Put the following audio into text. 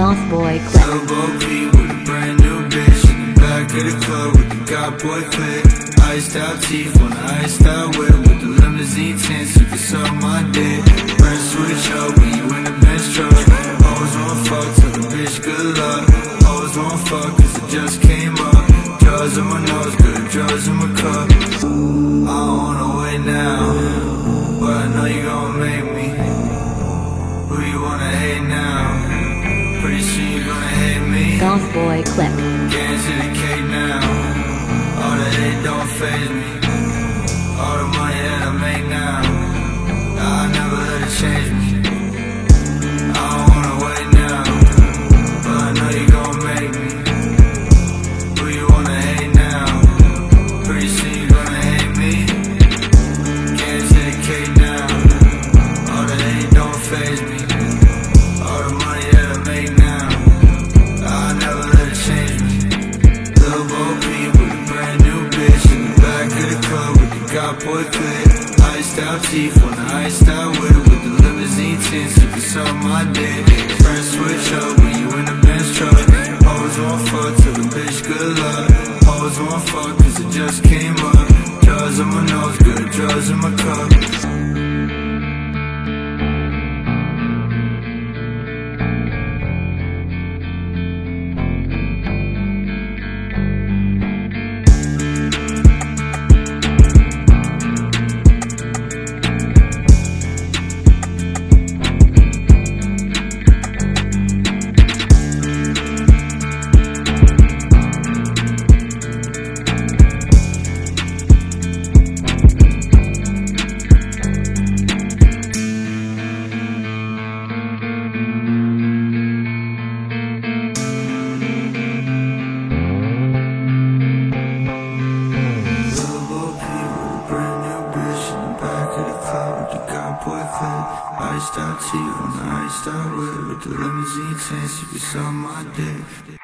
boy clip. Elbow P with a brand new bitch in the back of the club with the God boy clip. Iced out teeth the iced out whip with the limousine. You can suck my dick. Switch up when you in the Benz truck. Always want fuck, tell the bitch good luck. Always want fuck, cause it just came up. Drugs in my nose, good drugs in my cup. I wanna wait now, but I know you gon' make me. Who you wanna hate now? Pretty soon you gonna hate me. Golf boy clip. Get into the cake now. All the hate don't phase me. All the money that I make now, I never let it change me. Teeth on the iced out whip with the limousine tints. You can my dick. Friends switch up when you in the Benz truck. Always want fuck till the bitch good luck. Always want fuck cause it just came up. Drugs in my nose, good drugs in my cup. Out teeth on the iced out whip with the limousine tints. You can suck my dick.